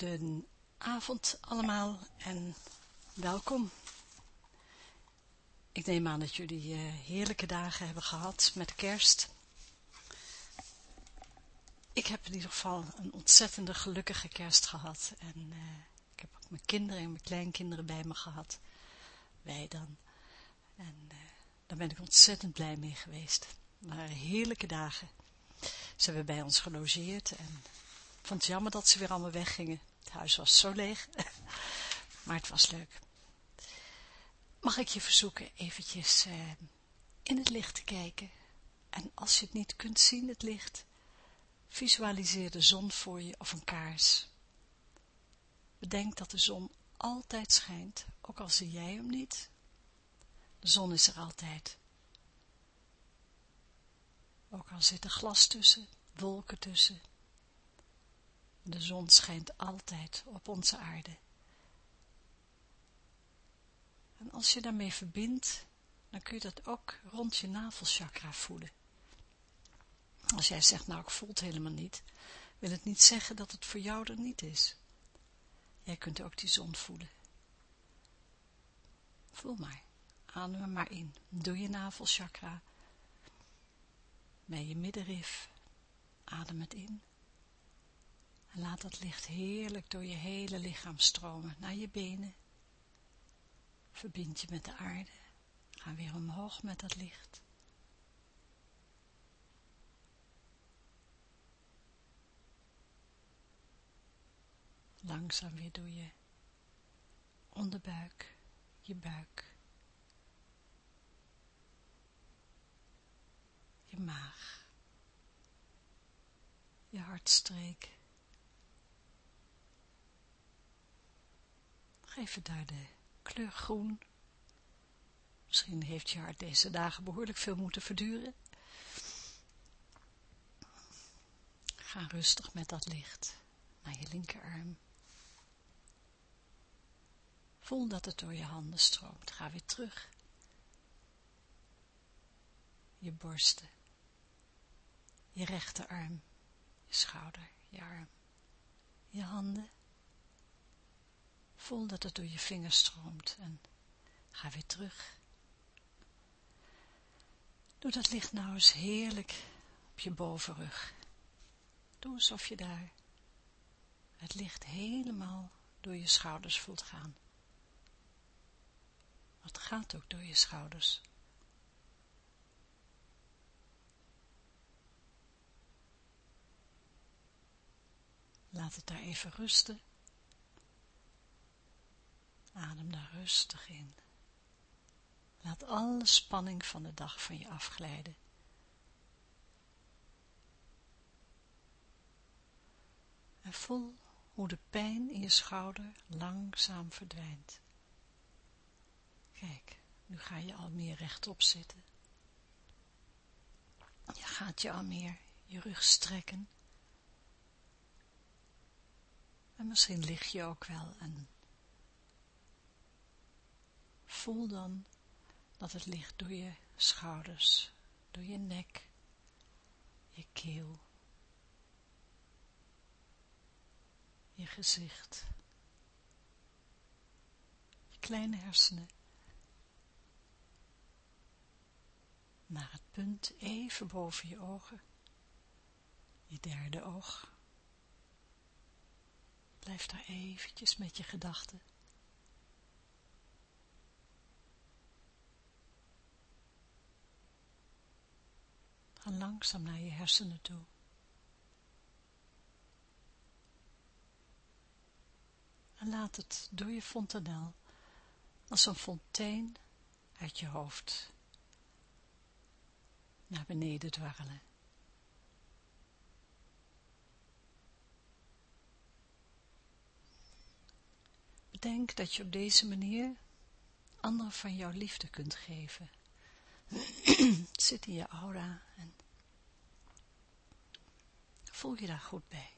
Goedenavond allemaal en welkom. Ik neem aan dat jullie uh, heerlijke dagen hebben gehad met de kerst. Ik heb in ieder geval een ontzettende gelukkige kerst gehad. En uh, ik heb ook mijn kinderen en mijn kleinkinderen bij me gehad. Wij dan. En uh, daar ben ik ontzettend blij mee geweest. Het waren heerlijke dagen. Ze hebben bij ons gelogeerd en ik vond het jammer dat ze weer allemaal weggingen. Het huis was zo leeg, maar het was leuk. Mag ik je verzoeken eventjes uh, in het licht te kijken. En als je het niet kunt zien, het licht, visualiseer de zon voor je of een kaars. Bedenk dat de zon altijd schijnt, ook al zie jij hem niet. De zon is er altijd. Ook al zit er glas tussen, wolken tussen, de zon schijnt altijd op onze aarde. En als je daarmee verbindt, dan kun je dat ook rond je navelchakra voelen. Als jij zegt, nou ik voel het helemaal niet, wil het niet zeggen dat het voor jou er niet is. Jij kunt ook die zon voelen. Voel maar, adem maar in. Doe je navelchakra, bij je middenrif, adem het in. En laat dat licht heerlijk door je hele lichaam stromen, naar je benen. Verbind je met de aarde. Ga weer omhoog met dat licht. Langzaam weer door je onderbuik, je buik, je maag, je hartstreek, Geef het daar de kleur groen. Misschien heeft je hart deze dagen behoorlijk veel moeten verduren. Ga rustig met dat licht naar je linkerarm. Voel dat het door je handen stroomt. Ga weer terug. Je borsten. Je rechterarm. Je schouder. Je arm. Je handen. Voel dat het door je vingers stroomt en ga weer terug. Doe dat licht nou eens heerlijk op je bovenrug. Doe alsof je daar het licht helemaal door je schouders voelt gaan. Het gaat ook door je schouders. Laat het daar even rusten. Adem daar rustig in. Laat alle spanning van de dag van je afglijden. En voel hoe de pijn in je schouder langzaam verdwijnt. Kijk, nu ga je al meer rechtop zitten. Je gaat je al meer je rug strekken. En misschien lig je ook wel en Voel dan dat het licht door je schouders, door je nek, je keel, je gezicht, je kleine hersenen, naar het punt even boven je ogen, je derde oog. Blijf daar eventjes met je gedachten. Ga langzaam naar je hersenen toe. En laat het door je fontanel als een fontein uit je hoofd naar beneden dwarrelen. Bedenk dat je op deze manier anderen van jouw liefde kunt geven zit in je aura en voel je daar goed bij.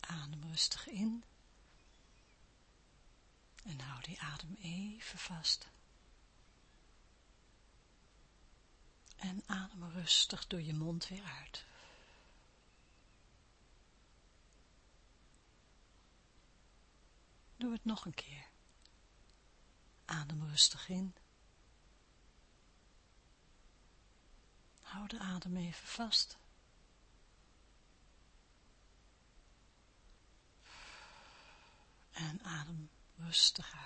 Adem rustig in en hou die adem even vast. En adem rustig door je mond weer uit. Doe het nog een keer. Adem rustig in. Hou de adem even vast. En adem rustig uit.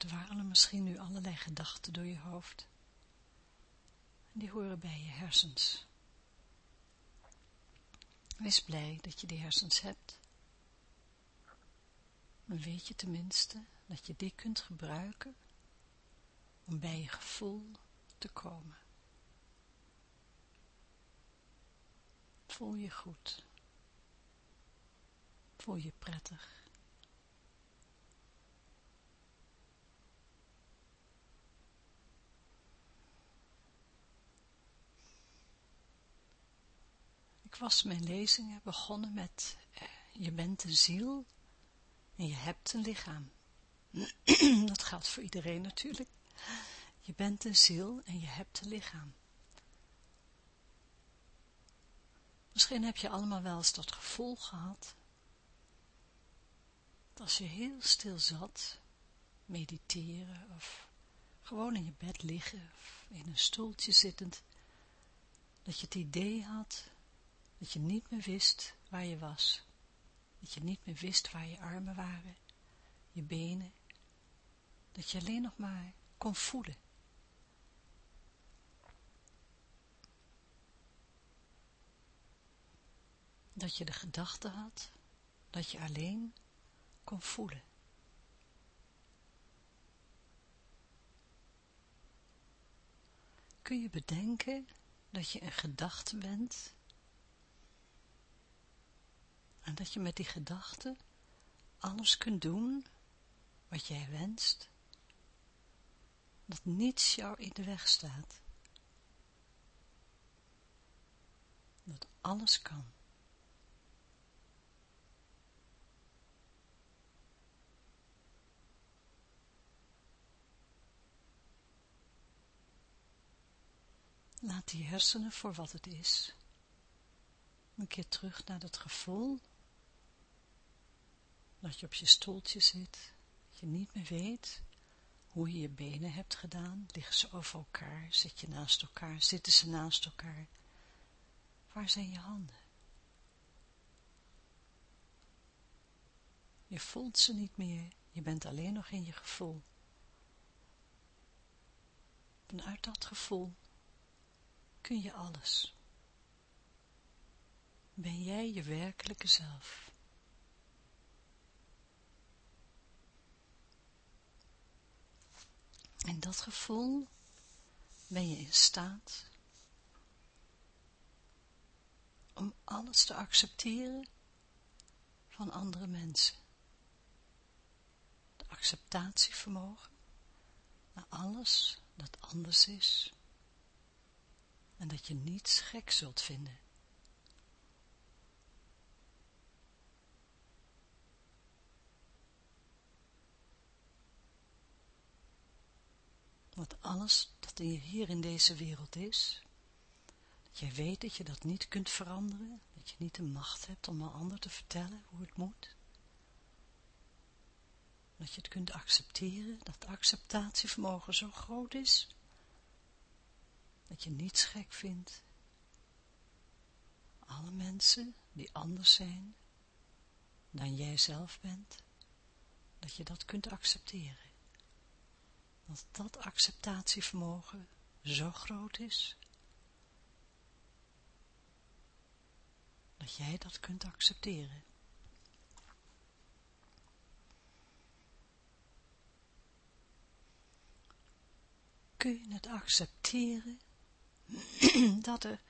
Dwarrelen misschien nu allerlei gedachten door je hoofd. Die horen bij je hersens. Wees blij dat je die hersens hebt. Dan weet je tenminste dat je die kunt gebruiken om bij je gevoel te komen. Voel je goed. Voel je prettig. Ik was mijn lezingen begonnen met eh, je bent een ziel en je hebt een lichaam. Dat geldt voor iedereen natuurlijk. Je bent een ziel en je hebt een lichaam. Misschien heb je allemaal wel eens dat gevoel gehad, dat als je heel stil zat, mediteren of gewoon in je bed liggen of in een stoeltje zittend, dat je het idee had dat je niet meer wist waar je was. Dat je niet meer wist waar je armen waren, je benen. Dat je alleen nog maar kon voelen. Dat je de gedachte had dat je alleen kon voelen. Kun je bedenken dat je een gedachte bent en dat je met die gedachten alles kunt doen wat jij wenst. Dat niets jou in de weg staat. Dat alles kan. Laat die hersenen voor wat het is. Een keer terug naar dat gevoel dat je op je stoeltje zit, je niet meer weet hoe je je benen hebt gedaan. Liggen ze over elkaar? Zit je naast elkaar? Zitten ze naast elkaar? Waar zijn je handen? Je voelt ze niet meer, je bent alleen nog in je gevoel. Vanuit dat gevoel kun je alles. Ben jij je werkelijke zelf. In dat gevoel ben je in staat om alles te accepteren van andere mensen. De acceptatievermogen naar alles dat anders is en dat je niets gek zult vinden. Want alles dat hier in deze wereld is, dat jij weet dat je dat niet kunt veranderen, dat je niet de macht hebt om een ander te vertellen hoe het moet. Dat je het kunt accepteren, dat acceptatievermogen zo groot is, dat je niets gek vindt. Alle mensen die anders zijn dan jij zelf bent, dat je dat kunt accepteren dat dat acceptatievermogen zo groot is, dat jij dat kunt accepteren. Kun je het accepteren dat er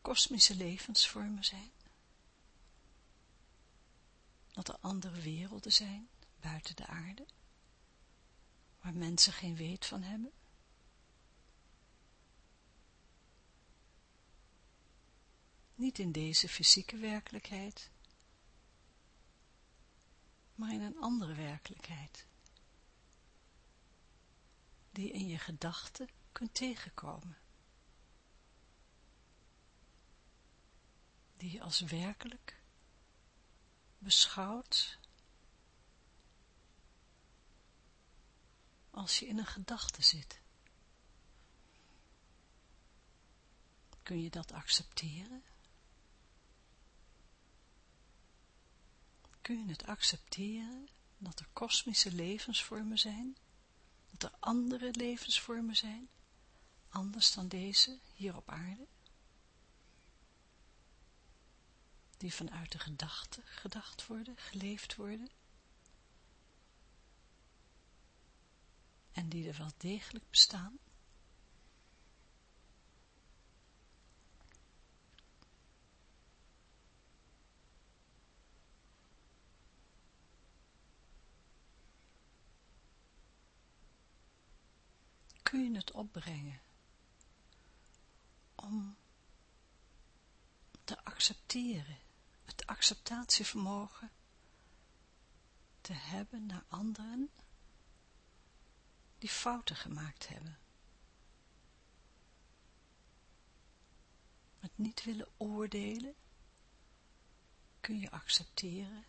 kosmische levensvormen zijn? Dat er andere werelden zijn buiten de aarde? Waar mensen geen weet van hebben? Niet in deze fysieke werkelijkheid, maar in een andere werkelijkheid, die in je gedachten kunt tegenkomen. Die je als werkelijk beschouwt als je in een gedachte zit. Kun je dat accepteren? Kun je het accepteren dat er kosmische levensvormen zijn, dat er andere levensvormen zijn, anders dan deze hier op aarde? Die vanuit de gedachte gedacht worden, geleefd worden? Die er wel degelijk bestaan? Kun je het opbrengen om te accepteren, het acceptatievermogen te hebben naar anderen die fouten gemaakt hebben. Het niet willen oordelen kun je accepteren.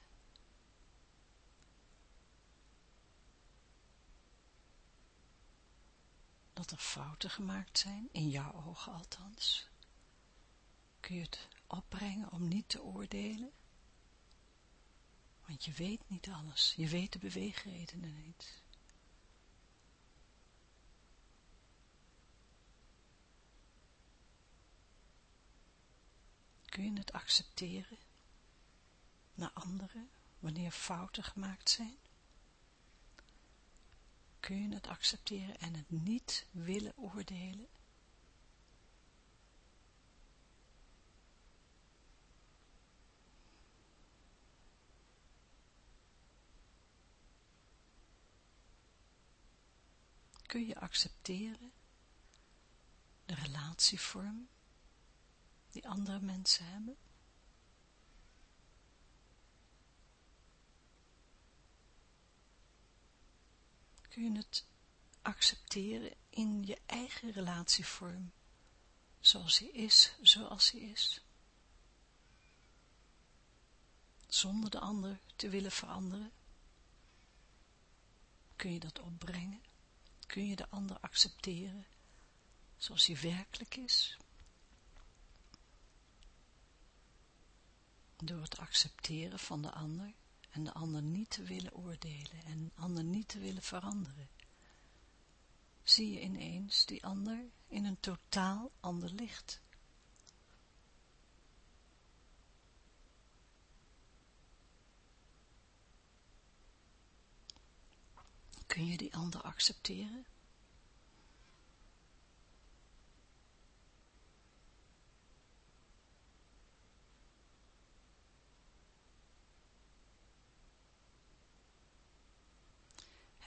Dat er fouten gemaakt zijn, in jouw ogen althans. Kun je het opbrengen om niet te oordelen? Want je weet niet alles, je weet de beweegredenen niet. Kun je het accepteren naar anderen wanneer fouten gemaakt zijn? Kun je het accepteren en het niet willen oordelen? Kun je accepteren de relatievorm die andere mensen hebben? Kun je het accepteren in je eigen relatievorm, zoals hij is, zoals hij is? Zonder de ander te willen veranderen? Kun je dat opbrengen? Kun je de ander accepteren zoals hij werkelijk is? Door het accepteren van de ander en de ander niet te willen oordelen en de ander niet te willen veranderen, zie je ineens die ander in een totaal ander licht. Kun je die ander accepteren?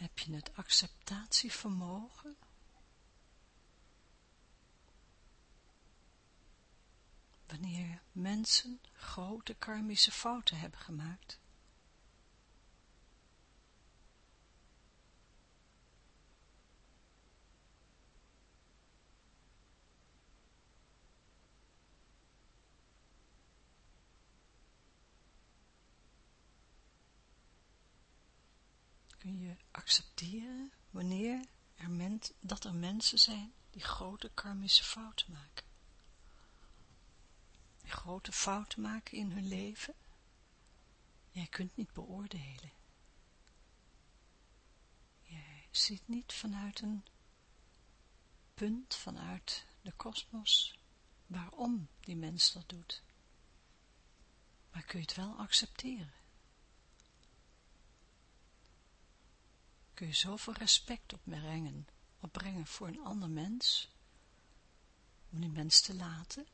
Heb je het acceptatievermogen? Wanneer mensen grote karmische fouten hebben gemaakt. Kun je accepteren wanneer er dat er mensen zijn die grote karmische fouten maken. Grote fouten maken in hun leven. Jij kunt niet beoordelen. Jij ziet niet vanuit een punt, vanuit de kosmos, waarom die mens dat doet. Maar kun je het wel accepteren. kun je zoveel respect opbrengen, opbrengen voor een ander mens, om die mens te laten?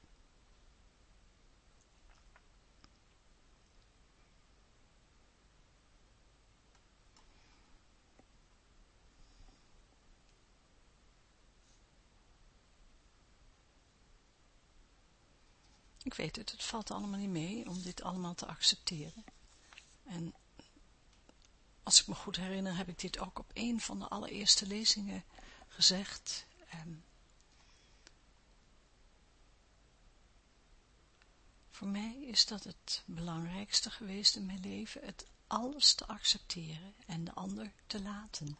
Ik weet het, het valt allemaal niet mee om dit allemaal te accepteren. En als ik me goed herinner, heb ik dit ook op een van de allereerste lezingen gezegd. Um, voor mij is dat het belangrijkste geweest in mijn leven, het alles te accepteren en de ander te laten.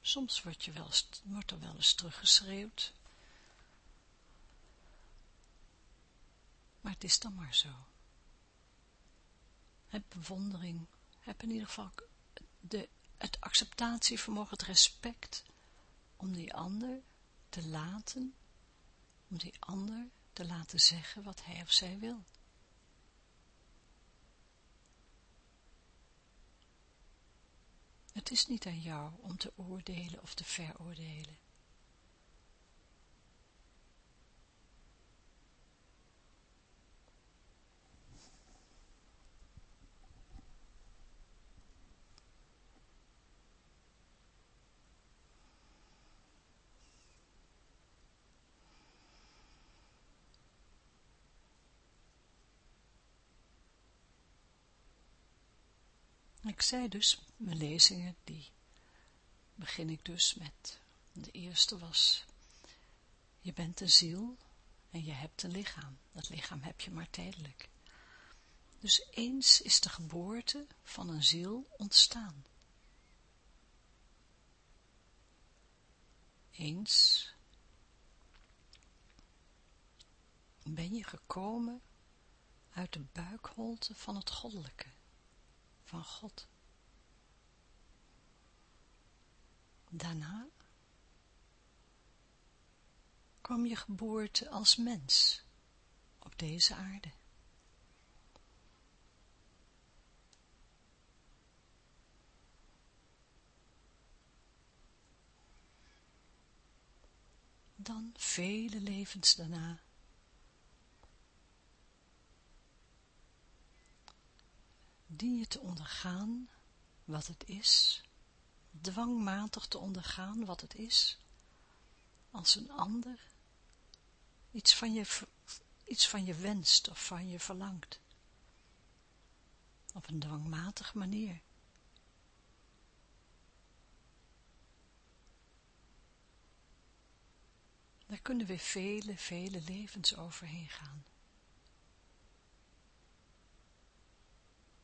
Soms wordt, je wel wordt er wel eens teruggeschreeuwd. Maar het is dan maar zo. Heb bewondering, heb in ieder geval de, het acceptatievermogen, het respect om die ander te laten, om die ander te laten zeggen wat hij of zij wil. Het is niet aan jou om te oordelen of te veroordelen. Zei dus, mijn lezingen, die begin ik dus met, de eerste was, je bent een ziel en je hebt een lichaam. Dat lichaam heb je maar tijdelijk. Dus eens is de geboorte van een ziel ontstaan. Eens ben je gekomen uit de buikholte van het goddelijke van God. Daarna kwam je geboorte als mens op deze aarde. Dan vele levens daarna dien je te ondergaan wat het is, dwangmatig te ondergaan wat het is, als een ander iets van je, iets van je wenst of van je verlangt. Op een dwangmatige manier. Daar kunnen we vele, vele levens overheen gaan.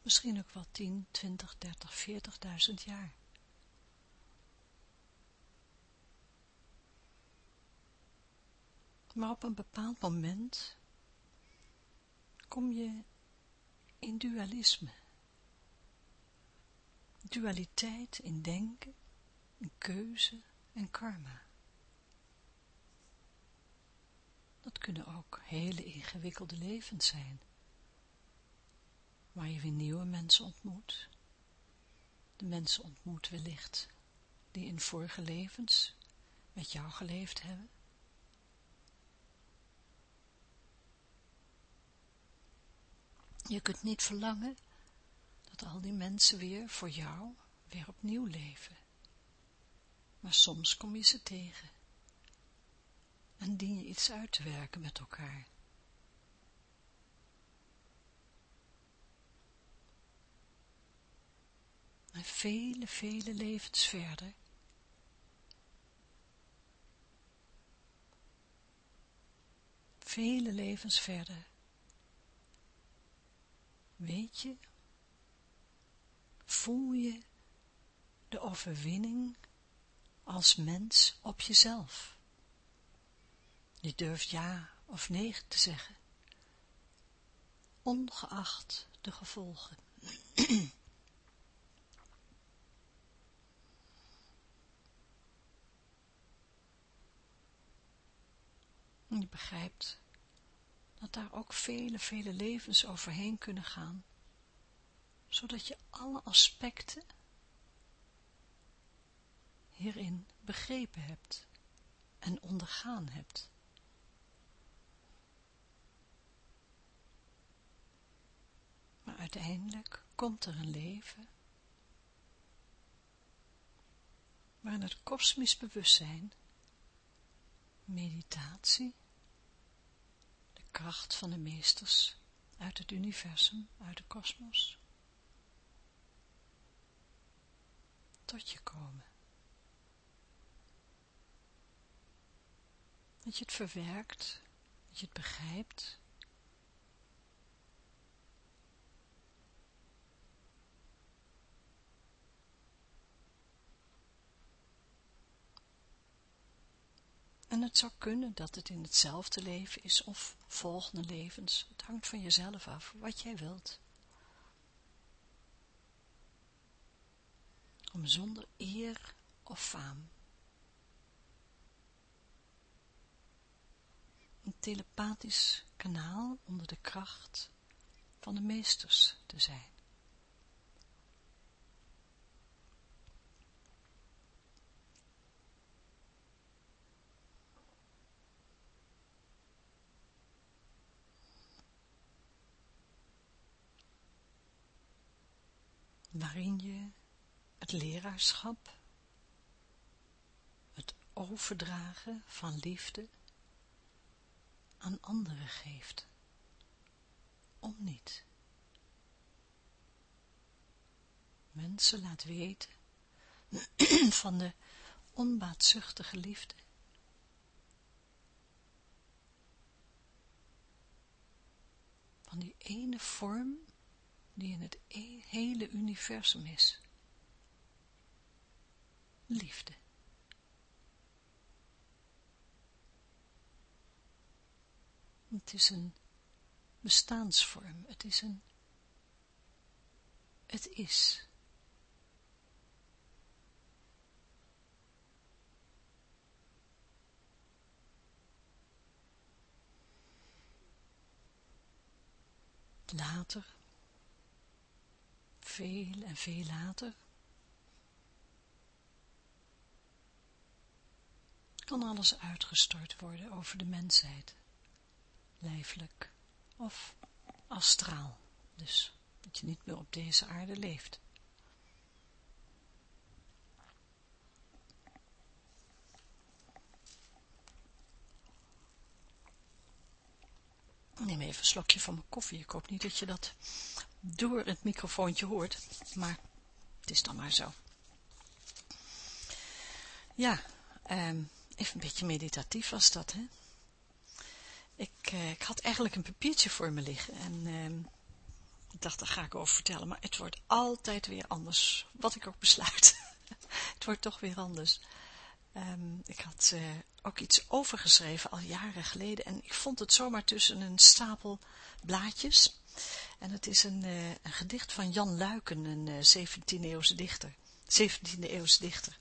Misschien ook wel 10, 20, 30, 40.000 jaar. Maar op een bepaald moment kom je in dualisme. Dualiteit in denken, in keuze en karma. Dat kunnen ook hele ingewikkelde levens zijn waar je weer nieuwe mensen ontmoet. De mensen ontmoet wellicht die in vorige levens met jou geleefd hebben. Je kunt niet verlangen dat al die mensen weer voor jou weer opnieuw leven. Maar soms kom je ze tegen en dien je iets uit te werken met elkaar. En vele, vele levens verder. Vele levens verder. Weet je, voel je de overwinning als mens op jezelf. Je durft ja of nee te zeggen, ongeacht de gevolgen. En je begrijpt dat daar ook vele, vele levens overheen kunnen gaan, zodat je alle aspecten hierin begrepen hebt en ondergaan hebt. Maar uiteindelijk komt er een leven waarin het kosmisch bewustzijn, meditatie, kracht van de meesters uit het universum, uit de kosmos, tot je komen. Dat je het verwerkt, dat je het begrijpt, En het zou kunnen dat het in hetzelfde leven is of volgende levens. Het hangt van jezelf af, wat jij wilt. Om zonder eer of faam. Een telepathisch kanaal onder de kracht van de meesters te zijn. Waarin je het leraarschap, het overdragen van liefde aan anderen geeft. Om niet. Mensen laat weten van de onbaatzuchtige liefde. Van die ene vorm die in het e-, hele universum is. Liefde. Het is een bestaansvorm, het is een, het is. Later veel en veel later, kan alles uitgestort worden over de mensheid, lijfelijk of astraal, dus dat je niet meer op deze aarde leeft. neem even een slokje van mijn koffie. Ik hoop niet dat je dat door het microfoontje hoort, maar het is dan maar zo. Ja, um, even een beetje meditatief was dat, hè. Ik, uh, ik had eigenlijk een papiertje voor me liggen en um, ik dacht, daar ga ik over vertellen, maar het wordt altijd weer anders, wat ik ook besluit. het wordt toch weer anders. Um, ik had uh, ook iets overgeschreven al jaren geleden en ik vond het zomaar tussen een stapel blaadjes. En het is een, uh, een gedicht van Jan Luiken, een uh, 17e eeuwse dichter. 17e eeuwse dichter.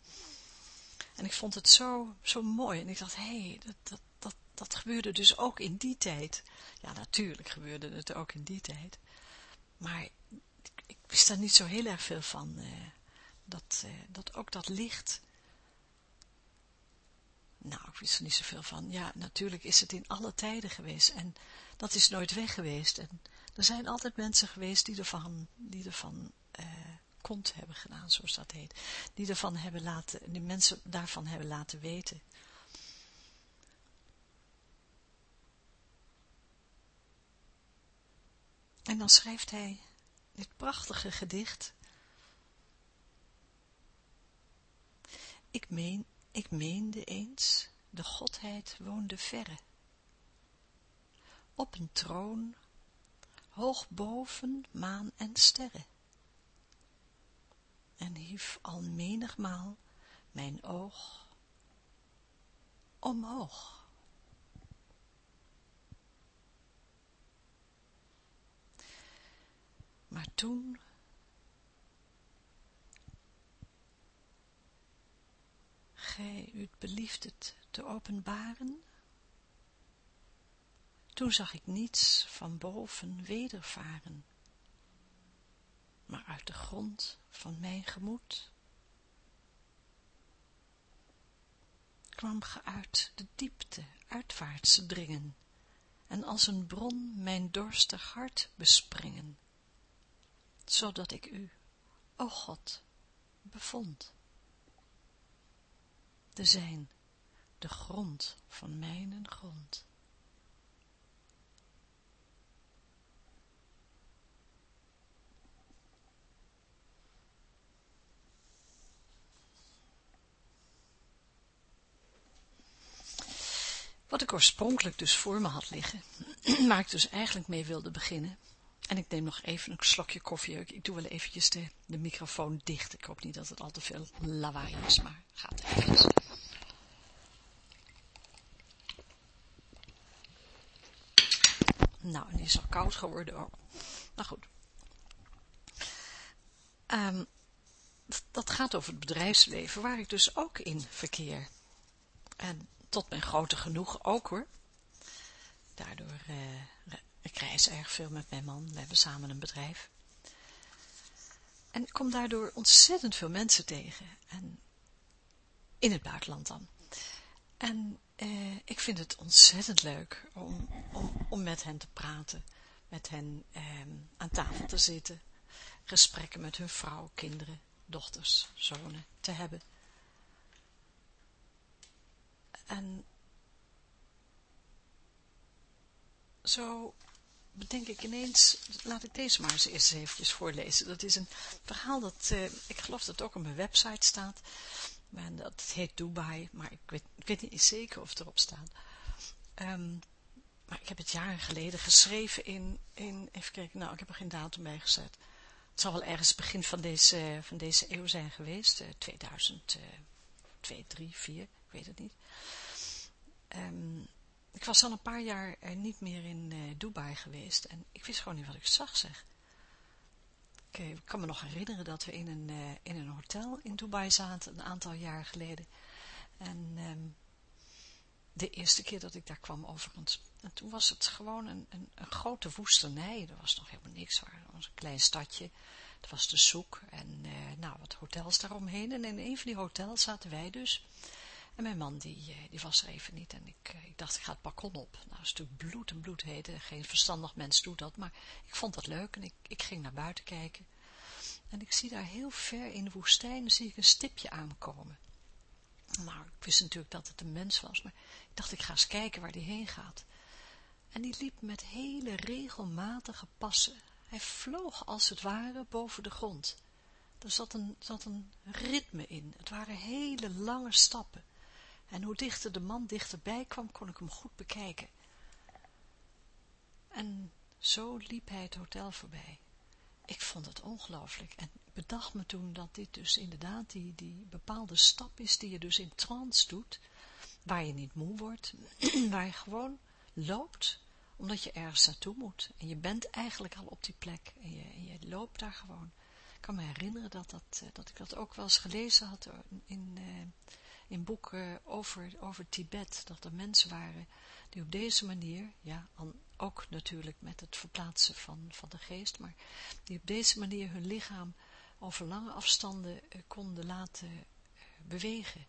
En ik vond het zo, zo mooi. En ik dacht, hé, hey, dat, dat, dat, dat gebeurde dus ook in die tijd. Ja, natuurlijk gebeurde het ook in die tijd. Maar ik, wist daar niet zo heel erg veel van. Uh, dat, dat ook dat licht nou, ik wist er niet zoveel van. Ja, natuurlijk is het in alle tijden geweest en dat is nooit weg geweest. En er zijn altijd mensen geweest die ervan, die ervan uh, kont hebben gedaan, zoals dat heet. Die ervan hebben laten, die mensen daarvan hebben laten weten. En dan schrijft hij dit prachtige gedicht. Ik meen ik meende eens, de godheid woonde verre. Op een troon, hoog boven maan en sterren. En hief al menigmaal mijn oog omhoog. Maar toen gij u het te openbaren? Toen zag ik niets van boven wedervaren, maar uit de grond van mijn gemoed kwam ge uit de diepte uitwaarts dringen en als een bron mijn dorstig hart bespringen, zodat ik u, o God, bevond. te zijn, de grond van mijn grond. Wat ik oorspronkelijk dus voor me had liggen, waar ik dus eigenlijk mee wilde beginnen. En ik neem nog even een slokje koffie. Ik doe wel eventjes de, de microfoon dicht. Ik hoop niet dat het al te veel lawaai is, maar gaat even. Nou, die is al koud geworden ook. Nou goed. Um, dat gaat over het bedrijfsleven, waar ik dus ook in verkeer. En tot mijn grote genoegen ook hoor. Daardoor, uh, ik reis erg veel met mijn man, we hebben samen een bedrijf. En ik kom daardoor ontzettend veel mensen tegen. En in het buitenland dan. En eh, ik vind het ontzettend leuk om, om, om met hen te praten. Met hen eh, aan tafel te zitten. Gesprekken met hun vrouw, kinderen, dochters, zonen te hebben. En zo bedenk ik ineens, laat ik deze maar eens eerst eventjes voorlezen. Dat is een verhaal dat, uh, ik geloof dat het ook op mijn website staat. En dat heet Dubai, maar ik weet, ik weet niet zeker of het erop staat. Um, maar ik heb het jaren geleden geschreven in, in, even kijken, nou ik heb er geen datum bij gezet. Het zal wel ergens begin van deze, van deze eeuw zijn geweest, uh, 2002, 3, 4, ik weet het niet. Um, ik was al een paar jaar uh, niet meer in uh, Dubai geweest en ik wist gewoon niet wat ik zag, zeg. Ik, uh, kan me nog herinneren dat we in een, in een hotel in Dubai zaten, een aantal jaar geleden. En um, de eerste keer dat ik daar kwam overigens, en toen was het gewoon een, een, een grote woestenij. Er was nog helemaal niks, het was een klein stadje. Het was de zoek en nou, wat hotels daaromheen. En in een van die hotels zaten wij dus... En mijn man, die, eh, die was er even niet. En ik, eh, ik dacht, ik ga het balkon op. Nou, dat is natuurlijk bloed en bloed heet. Geen verstandig mens doet dat. Maar ik vond dat leuk en ik, ik ging naar buiten kijken. En ik zie daar heel ver in de woestijn, zie ik een stipje aankomen. Nou, ik wist natuurlijk dat het een mens was, maar ik dacht, ik ga eens kijken waar die heen gaat. En die liep met hele regelmatige passen. Hij vloog als het ware boven de grond. Er zat een, zat een ritme in. Het waren hele lange stappen en hoe dichter de man dichterbij kwam, kon ik hem goed bekijken. En zo liep hij het hotel voorbij. Ik vond het ongelooflijk en bedacht me toen dat dit dus inderdaad die, die bepaalde stap is die je dus in trance doet, waar je niet moe wordt, waar je gewoon loopt, omdat je ergens naartoe moet. En je bent eigenlijk al op die plek en je, loopt daar gewoon. Ik kan me herinneren dat, dat, eh, dat ik dat ook wel eens gelezen had in, uh, in boeken over, over Tibet, dat er mensen waren die op deze manier, ja, ook natuurlijk met het verplaatsen van, van de geest, maar die op deze manier hun lichaam over lange afstanden eh, konden laten eh, bewegen.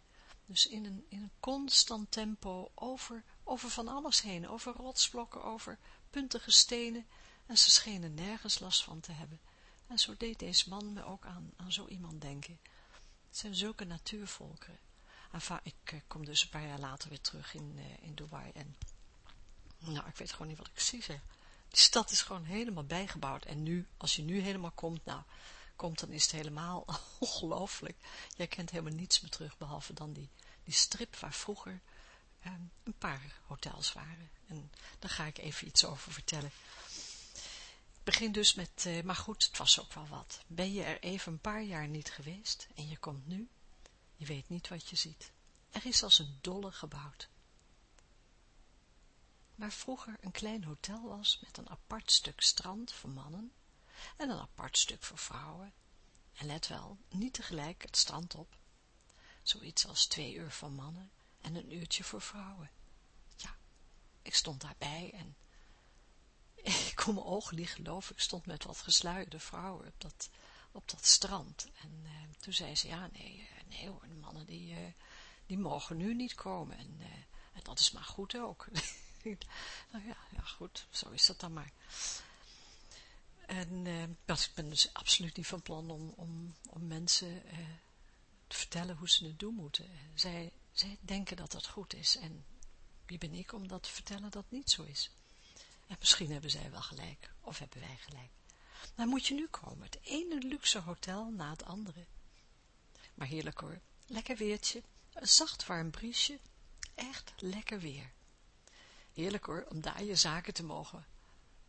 Dus in een, in een constant tempo over, over van alles heen, over rotsblokken, over puntige stenen, en ze schenen nergens last van te hebben. En zo deed deze man me ook aan, aan zo iemand denken. Het zijn zulke natuurvolkeren. Ik eh, kom dus een paar jaar later weer terug in, uh, in Dubai en nou, ik weet gewoon niet wat ik zie zeg. Die stad is gewoon helemaal bijgebouwd en nu, als je nu helemaal komt, nou, komt dan is het helemaal ongelooflijk. Jij kent helemaal niets meer terug, behalve dan die, die strip waar vroeger eh, een paar hotels waren. En daar ga ik even iets over vertellen. Ik begin dus met, uh, maar goed, het was ook wel wat. Ben je er even een paar jaar niet geweest en je komt nu, je weet niet wat je ziet. Er is als een dolle gebouwd. Waar vroeger een klein hotel was met een apart stuk strand voor mannen en een apart stuk voor vrouwen, en let wel, niet tegelijk het strand op, zoiets als twee uur voor mannen en een uurtje voor vrouwen. Ja, ik stond daarbij en ik kon mijn ogen niet ik stond met wat gesluierde vrouwen op dat, op dat strand. En uh, toen zei ze, ja, nee, nee hoor, de mannen die, uh, die mogen nu niet komen. En, uh, en, dat is maar goed ook. nou ja, ja, goed, zo is dat dan maar. En uh, ik ben dus absoluut niet van plan om, om, om mensen te vertellen hoe ze het doen moeten. Zij, Zij denken dat dat goed is en wie ben ik om dat te vertellen dat niet zo is? En misschien hebben zij wel gelijk, of hebben wij gelijk. Maar moet je nu komen, het ene luxe hotel na het andere. Maar heerlijk hoor, lekker weertje, een zacht warm briesje, echt lekker weer. Heerlijk hoor, om daar je zaken te mogen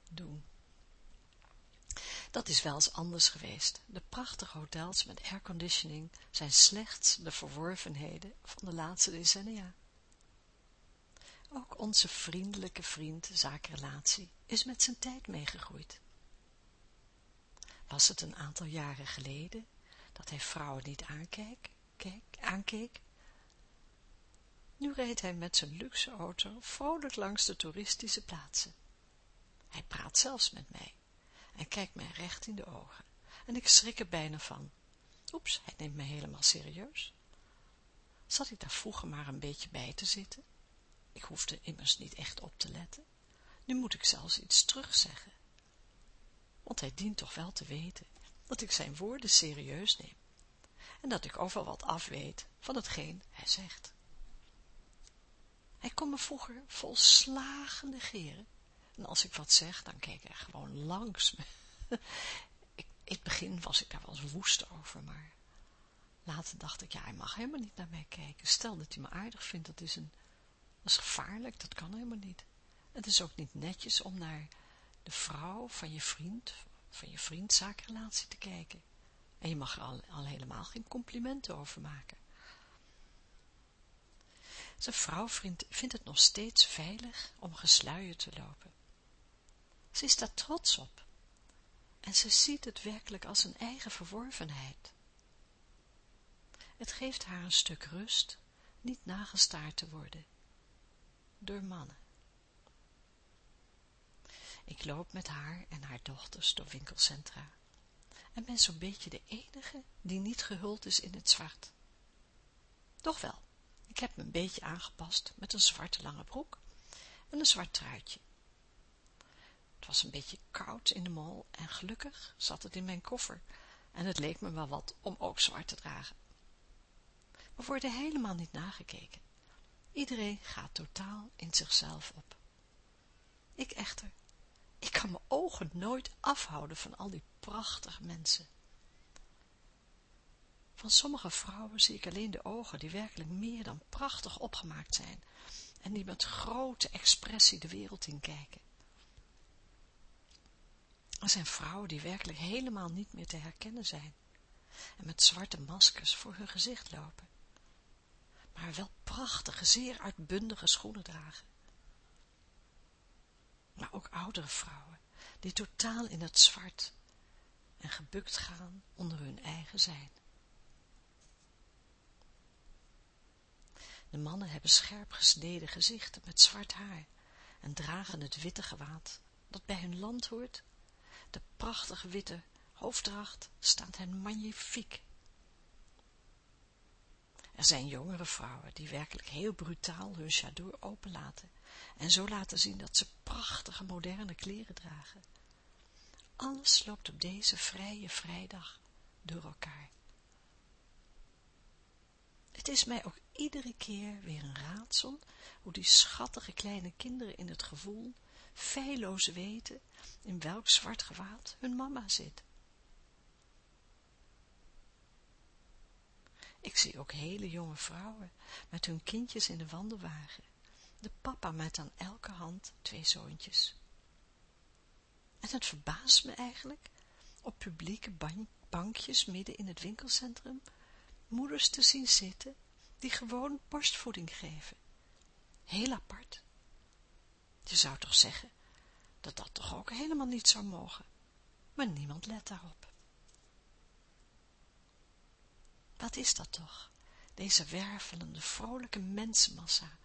doen. Dat is wel eens anders geweest. De prachtige hotels met airconditioning zijn slechts de verworvenheden van de laatste decennia. Ook onze vriendelijke vriend zakenrelatie is met zijn tijd meegegroeid. Was het een aantal jaren geleden dat hij vrouwen niet aankeek, aankeek? Nu reed hij met zijn luxe auto vrolijk langs de toeristische plaatsen. Hij praat zelfs met mij en kijkt mij recht in de ogen en ik schrik er bijna van. Oeps, hij neemt mij helemaal serieus. Zat ik daar vroeger maar een beetje bij te zitten? Ik hoefde immers niet echt op te letten. Nu moet ik zelfs iets terugzeggen. Want hij dient toch wel te weten dat ik zijn woorden serieus neem en dat ik overal wat afweet van hetgeen hij zegt. Hij kon me vroeger volslagen negeren en als ik wat zeg, dan keek hij gewoon langs me. ik, in het begin was ik daar wel eens woest over, maar later dacht ik, ja, hij mag helemaal niet naar mij kijken. Stel dat hij me aardig vindt, dat is een dat is gevaarlijk, dat kan helemaal niet. Het is ook niet netjes om naar de vrouw van je vriend, van je vriendzakenrelatie te kijken. En je mag er al, al helemaal geen complimenten over maken. Zijn vrouwvriend vindt het nog steeds veilig om gesluierd te lopen. Ze is daar trots op. En ze ziet het werkelijk als een eigen verworvenheid. Het geeft haar een stuk rust, niet nagestaard te worden door mannen. Ik loop met haar en haar dochters door winkelcentra en ben zo'n beetje de enige die niet gehuld is in het zwart. Doch wel, ik heb me een beetje aangepast met een zwarte lange broek en een zwart truitje. Het was een beetje koud in de mol en gelukkig zat het in mijn koffer en het leek me wel wat om ook zwart te dragen. We worden helemaal niet nagekeken. Iedereen gaat totaal in zichzelf op. Ik echter, ik kan mijn ogen nooit afhouden van al die prachtige mensen. Van sommige vrouwen zie ik alleen de ogen die werkelijk meer dan prachtig opgemaakt zijn en die met grote expressie de wereld in kijken. Er zijn vrouwen die werkelijk helemaal niet meer te herkennen zijn en met zwarte maskers voor hun gezicht lopen maar wel prachtige, zeer uitbundige schoenen dragen. Maar ook oudere vrouwen, die totaal in het zwart en gebukt gaan onder hun eigen zijn. De mannen hebben scherp gesneden gezichten met zwart haar en dragen het witte gewaad dat bij hun land hoort. De prachtige witte hoofddracht staat hen magnifiek er zijn jongere vrouwen die werkelijk heel brutaal hun chadour openlaten en zo laten zien dat ze prachtige moderne kleren dragen. Alles loopt op deze vrije vrijdag door elkaar. Het is mij ook iedere keer weer een raadsel hoe die schattige kleine kinderen in het gevoel feilloos weten in welk zwart gewaad hun mama zit. Ik zie ook hele jonge vrouwen met hun kindjes in de wandelwagen, de papa met aan elke hand twee zoontjes. En het verbaast me eigenlijk, op publieke bankjes midden in het winkelcentrum, moeders te zien zitten, die gewoon borstvoeding geven. Heel apart. Je zou toch zeggen, dat dat toch ook helemaal niet zou mogen, maar niemand let daarop. Wat is dat toch, deze wervelende, vrolijke mensenmassa,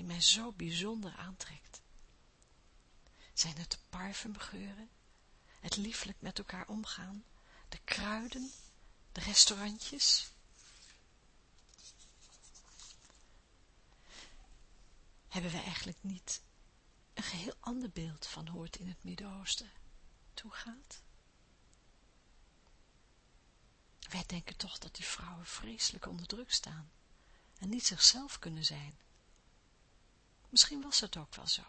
die mij zo bijzonder aantrekt? Zijn het de parfumgeuren, het lieflijk met elkaar omgaan, de kruiden, de restaurantjes? Hebben wij eigenlijk niet een geheel ander beeld van hoe het in het Midden-Oosten toegaat? Wij denken toch dat die vrouwen vreselijk onder druk staan en niet zichzelf kunnen zijn. Misschien was het ook wel zo.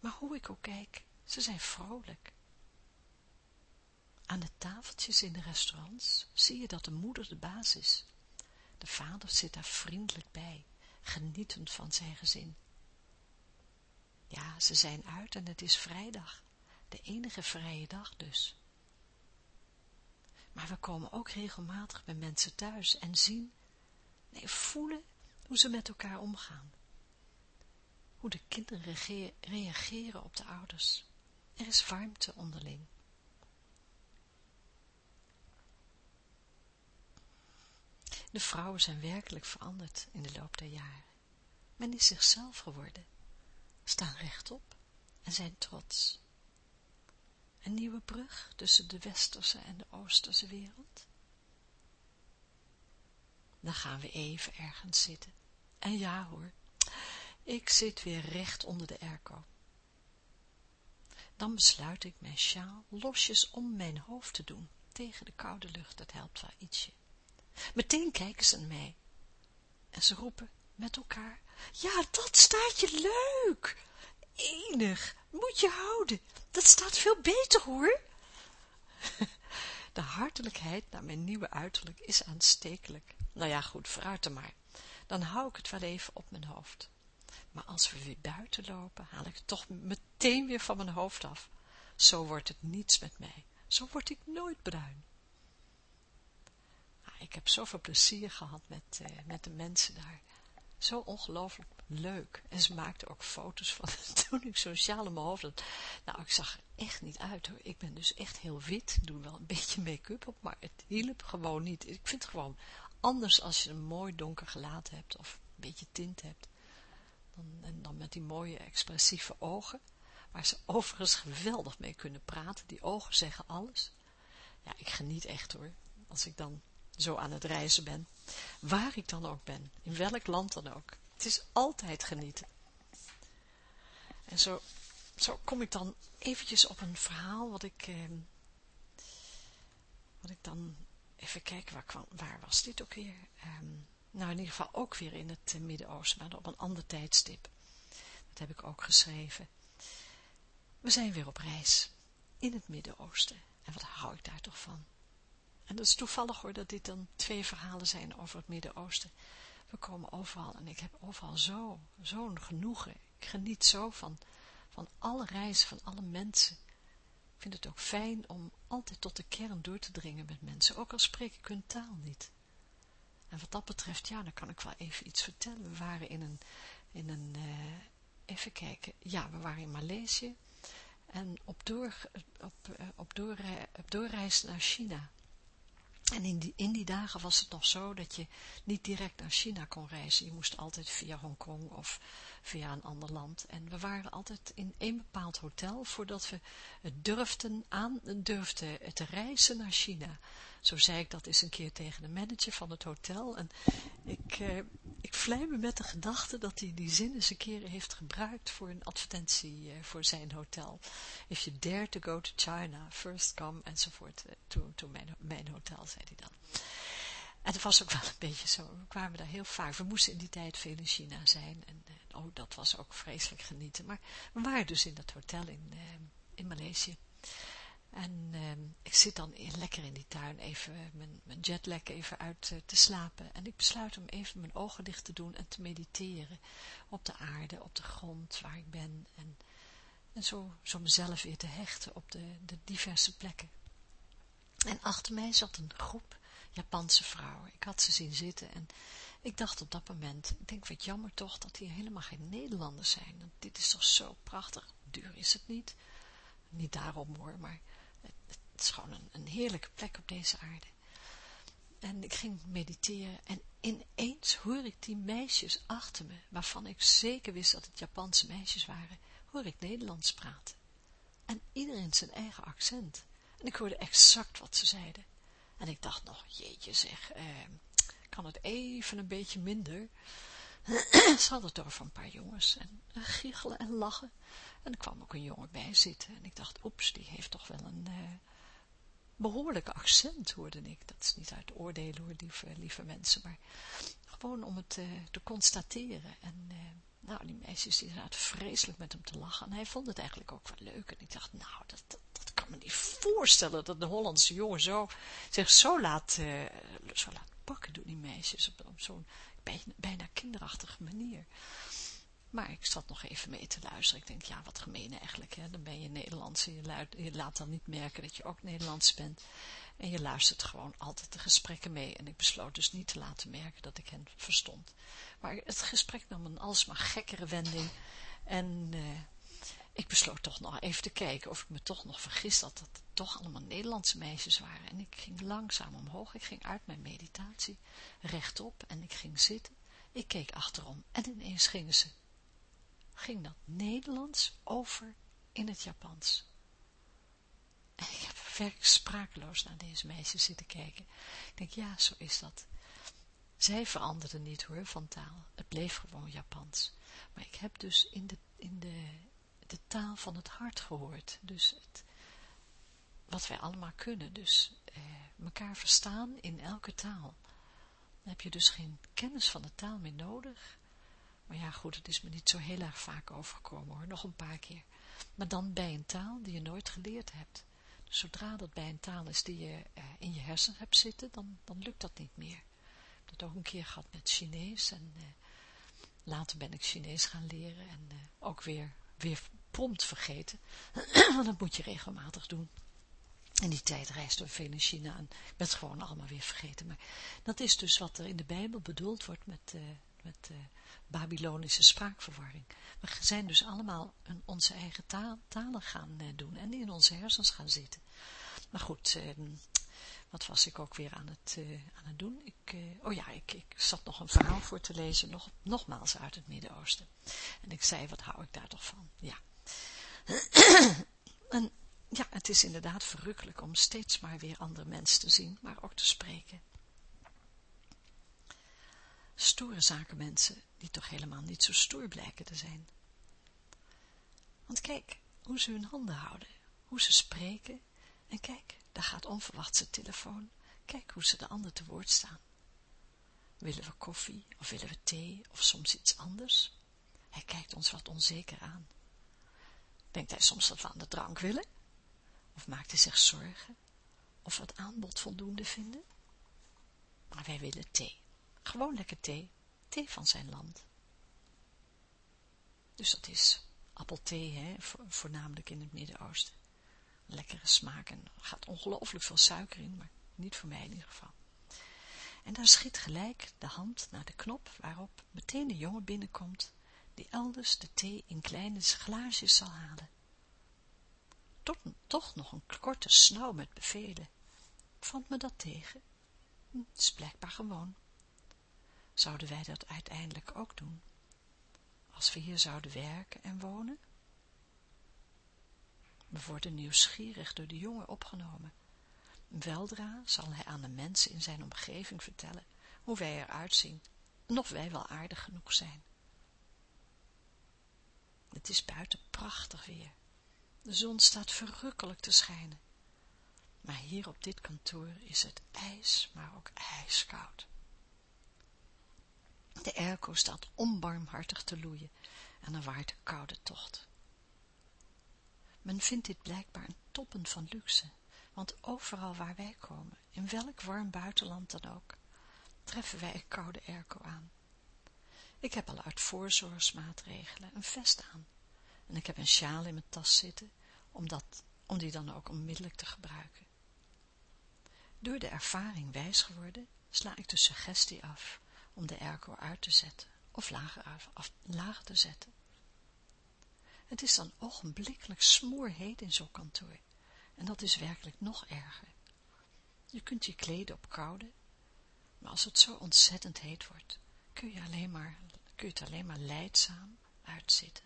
Maar hoe ik ook kijk, ze zijn vrolijk. Aan de tafeltjes in de restaurants zie je dat de moeder de baas is. De vader zit daar vriendelijk bij, genietend van zijn gezin. Ja, ze zijn uit en het is vrijdag, de enige vrije dag dus. Maar we komen ook regelmatig bij mensen thuis en zien, nee, voelen hoe ze met elkaar omgaan. Hoe de kinderen reageren op de ouders. Er is warmte onderling. De vrouwen zijn werkelijk veranderd in de loop der jaren. Men is zichzelf geworden, staan rechtop en zijn trots. Een nieuwe brug tussen de westerse en de oosterse wereld. Dan gaan we even ergens zitten. En ja hoor, ik zit weer recht onder de airco. Dan besluit ik mijn sjaal losjes om mijn hoofd te doen. Tegen de koude lucht, dat helpt wel ietsje. Meteen kijken ze naar mij. En ze roepen met elkaar, ja, dat staat je leuk. Enig, moet je houden. Dat staat veel beter, hoor. De hartelijkheid naar mijn nieuwe uiterlijk is aanstekelijk. Nou ja, goed, vooruit maar. Dan hou ik het wel even op mijn hoofd. Maar als we weer buiten lopen, haal ik het toch meteen weer van mijn hoofd af. Zo wordt het niets met mij. Zo word ik nooit bruin. Ah, ik heb zoveel plezier gehad met, uh, met de mensen daar. Zo ongelooflijk leuk. En ze maakten ook foto's van toen ik sociaal in mijn hoofd had. Nou, ik zag er echt niet uit hoor. Ik ben dus echt heel wit. Doe wel een beetje make-up op, maar het hielp gewoon niet. Ik vind het gewoon anders als je een mooi donker gelaat hebt of een beetje tint hebt. Dan, en dan met die mooie expressieve ogen, waar ze overigens geweldig mee kunnen praten. Die ogen zeggen alles. Ja, ik geniet echt hoor, als ik dan zo aan het reizen ben. Waar ik dan ook ben, in welk land dan ook. Het is altijd genieten. En zo, zo kom ik dan eventjes op een verhaal wat ik, eh, wat ik dan, even kijken, waar, kwam, waar was dit ook weer? Eh, nou, in ieder geval ook weer in het Midden-Oosten, maar op een ander tijdstip. Dat heb ik ook geschreven. We zijn weer op reis in het Midden-Oosten. En wat hou ik daar toch van? En dat is toevallig hoor, dat dit dan twee verhalen zijn over het Midden-Oosten. We komen overal en ik heb overal zo, zo'n genoegen. Ik geniet zo van, van alle reizen, van alle mensen. Ik vind het ook fijn om altijd tot de kern door te dringen met mensen, ook al spreek ik hun taal niet. En wat dat betreft, ja, dan kan ik wel even iets vertellen. We waren in een, in een uh, even kijken, ja, we waren in Maleisië en op, door, op, op, door, op doorreis naar China. En in die, in die dagen was het nog zo dat je niet direct naar China kon reizen. Je moest altijd via Hongkong of via een ander land. En we waren altijd in één bepaald hotel voordat we durfden, aan, durfden te reizen naar China. Zo zei ik dat eens een keer tegen de manager van het hotel. En ik, eh, ik vlei me met de gedachte dat hij die zin eens een keer heeft gebruikt voor een advertentie eh, voor zijn hotel. If you dare to go to China, first come, enzovoort. Eh, to, to mijn, mijn hotel, zei hij dan. En het was ook wel een beetje zo. We kwamen daar heel vaak. We moesten in die tijd veel in China zijn. En uh, oh, dat was ook vreselijk genieten. Maar we waren dus in dat hotel in, uh, in Maleisië. En uh, ik zit dan lekker in die tuin even mijn, mijn jetlag even uit te slapen. En ik besluit om even mijn ogen dicht te doen en te mediteren. Op de aarde, op de grond waar ik ben. En, en zo, zo mezelf weer te hechten op de, de diverse plekken. En achter mij zat een groep Japanse vrouwen. Ik had ze zien zitten en ik dacht op dat moment, ik denk wat jammer toch dat hier helemaal geen Nederlanders zijn. Want dit is toch zo prachtig. Duur is het niet. Niet daarom hoor, maar het is gewoon een, een heerlijke plek op deze aarde. En ik ging mediteren en ineens hoor ik die meisjes achter me, waarvan ik zeker wist dat het Japanse meisjes waren, hoor ik Nederlands praten. En iedereen zijn eigen accent. En ik hoorde exact wat ze zeiden. En ik dacht nog, jeetje zeg, eh, kan het even een beetje minder? ze hadden het over een paar jongens en giechelen en lachen. En er kwam ook een jongen bij zitten en ik dacht, oeps, die heeft toch wel een... Uh, behoorlijke accent, hoorde ik. Dat is niet uit oordelen hoor, lieve, lieve mensen, maar gewoon om het uh, te constateren. En uh, nou, die meisjes die zaten vreselijk met hem te lachen. En hij vond het eigenlijk ook wel leuk. En ik dacht, nou, dat, dat kan me niet voorstellen dat een Hollandse jongen zo, zich zo laat, uh, zo laat pakken door die meisjes. Op, zo'n bijna kinderachtige manier. Maar ik zat nog even mee te luisteren. Ik denk, ja, wat gemeen eigenlijk. Hè? Dan ben je Nederlands en je, laat dan niet merken dat je ook Nederlands bent. En je luistert gewoon altijd de gesprekken mee. En ik besloot dus niet te laten merken dat ik hen verstond. Maar het gesprek nam een alsmaar gekkere wending. En uh, ik besloot toch nog even te kijken of ik me toch nog vergist had dat het toch allemaal Nederlandse meisjes waren. En ik ging langzaam omhoog. Ik ging uit mijn meditatie rechtop en ik ging zitten. Ik keek achterom en ineens gingen ze. Ging dat Nederlands over in het Japans. En ik heb werkelijk sprakeloos naar deze meisjes zitten kijken. Ik denk, ja, zo is dat. Zij veranderden niet hoor, van taal. Het bleef gewoon Japans. Maar ik heb dus in de, in de, de taal van het hart gehoord. Dus het, wat wij allemaal kunnen. Dus eh, elkaar verstaan in elke taal. Dan heb je dus geen kennis van de taal meer nodig. Maar ja, goed, het is me niet zo heel erg vaak overgekomen hoor. Nog een paar keer. Maar dan bij een taal die je nooit geleerd hebt zodra dat bij een taal is die je uh, in je hersenen hebt zitten, dan, dan lukt dat niet meer. Ik heb dat ook een keer gehad met Chinees en uh, later ben ik Chinees gaan leren en uh, ook weer, weer prompt vergeten, want dat moet je regelmatig doen. In die tijd reisden we veel in China en ik ben het gewoon allemaal weer vergeten. Maar dat is dus wat er in de Bijbel bedoeld wordt met, met Babylonische spraakverwarring. We zijn dus allemaal een, onze eigen talen gaan doen en in onze hersens gaan zitten. Maar goed, ehm, wat was ik ook weer aan het, uh, aan het doen? Ik, uh, oh ja, ik, ik zat nog een verhaal voor te lezen, nog, nogmaals uit het Midden-Oosten. En ik zei, wat hou ik daar toch van? Ja. en ja, het is inderdaad verrukkelijk om steeds maar weer andere mensen te zien, maar ook te spreken. Stoere zakenmensen, die toch helemaal niet zo stoer blijken te zijn. Want kijk, hoe ze hun handen houden, hoe ze spreken, en kijk, daar gaat onverwachts de telefoon. Kijk hoe ze de ander te woord staan. Willen we koffie, of willen we thee, of soms iets anders? Hij kijkt ons wat onzeker aan. Denkt hij soms dat we aan de drank willen? Of maakt hij zich zorgen? Of we het aanbod voldoende vinden? Maar wij willen thee. Gewoon lekker thee. Thee van zijn land. Dus dat is appelthee, hè, voornamelijk in het Midden-Oosten lekkere smaak en er gaat ongelooflijk veel suiker in, maar niet voor mij in ieder geval. En daar schiet gelijk de hand naar de knop waarop meteen de jongen binnenkomt, die elders de thee in kleine glaasjes zal halen. Toch, toch nog een korte snauw met bevelen. Vond me dat tegen? Hm, het is blijkbaar gewoon. Zouden wij dat uiteindelijk ook doen? Als we hier zouden werken en wonen? Worden nieuwsgierig door de jongen opgenomen. Weldra zal hij aan de mensen in zijn omgeving vertellen hoe wij eruit zien en of wij wel aardig genoeg zijn. Het is buiten prachtig weer. De zon staat verrukkelijk te schijnen. Maar hier op dit kantoor is het ijs, maar ook ijskoud. De airco staat onbarmhartig te loeien en er waait een koude tocht. Men vindt dit blijkbaar een toppen van luxe, want overal waar wij komen, in welk warm buitenland dan ook, treffen wij een koude airco aan. Ik heb al uit voorzorgsmaatregelen een vest aan en ik heb een sjaal in mijn tas zitten, om, dat, om die dan ook onmiddellijk te gebruiken. Door de ervaring wijs geworden, sla ik de suggestie af om de airco uit te zetten of lager, af, lager te zetten. Het is dan ogenblikkelijk smoorheet in zo'n kantoor. En dat is werkelijk nog erger. Je kunt je kleden op koude, maar als het zo ontzettend heet wordt, kun je, alleen maar, kun je het alleen maar leidzaam uitzitten.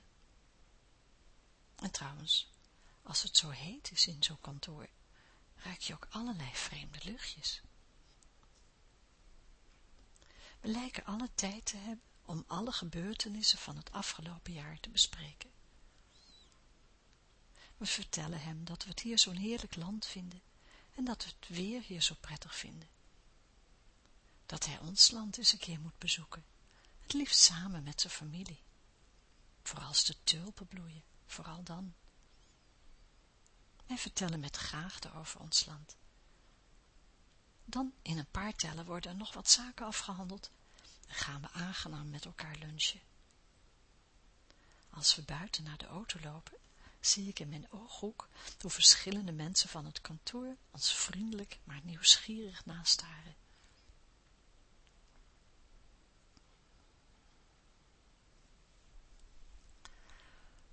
En trouwens, als het zo heet is in zo'n kantoor, ruik je ook allerlei vreemde luchtjes. We lijken alle tijd te hebben om alle gebeurtenissen van het afgelopen jaar te bespreken. We vertellen hem dat we het hier zo'n heerlijk land vinden en dat we het weer hier zo prettig vinden. dat hij ons land eens een keer moet bezoeken, het liefst samen met zijn familie. Vooral als de tulpen bloeien, vooral dan. Wij vertellen met graagte over ons land. Dan in een paar tellen worden er nog wat zaken afgehandeld en gaan we aangenaam met elkaar lunchen. Als we buiten naar de auto lopen, zie ik in mijn ooghoek hoe verschillende mensen van het kantoor ons vriendelijk maar nieuwsgierig nastaren.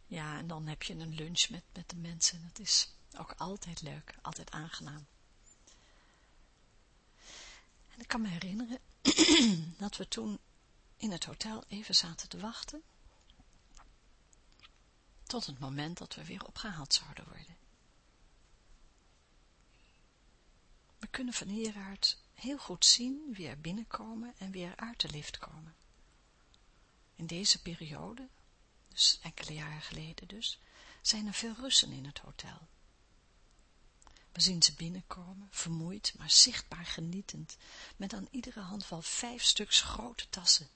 Ja, en dan heb je een lunch met, met de mensen. Dat is ook altijd leuk, altijd aangenaam. En ik kan me herinneren dat we toen in het hotel even zaten te wachten tot het moment dat we weer opgehaald zouden worden. We kunnen van hieruit heel goed zien wie er binnenkomen en wie er uit de lift komen. In deze periode, dus enkele jaren geleden dus, zijn er veel Russen in het hotel. We zien ze binnenkomen, vermoeid, maar zichtbaar genietend, met aan iedere hand wel vijf stuks grote tassen.